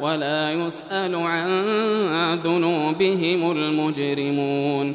ولا يسأل عن ذنوبهم المجرمون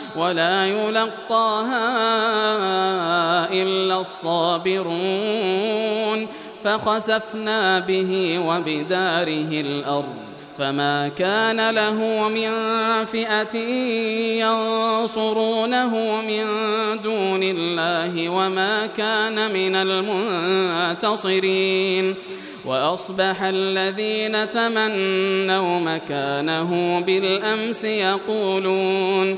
ولا يلقاها إلا الصابرون. فخسفنا به وبداره الأرض. فما كان له من فئة ينصرونه من دون الله وما كان من المنتصرين. وأصبح الذين تمنوا مكانه بالأمس يقولون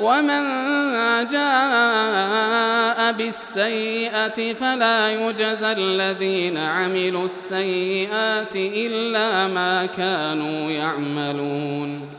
ومن جاء بالسيئة فلا يجزى الذين عملوا السيئات إلا ما كانوا يعملون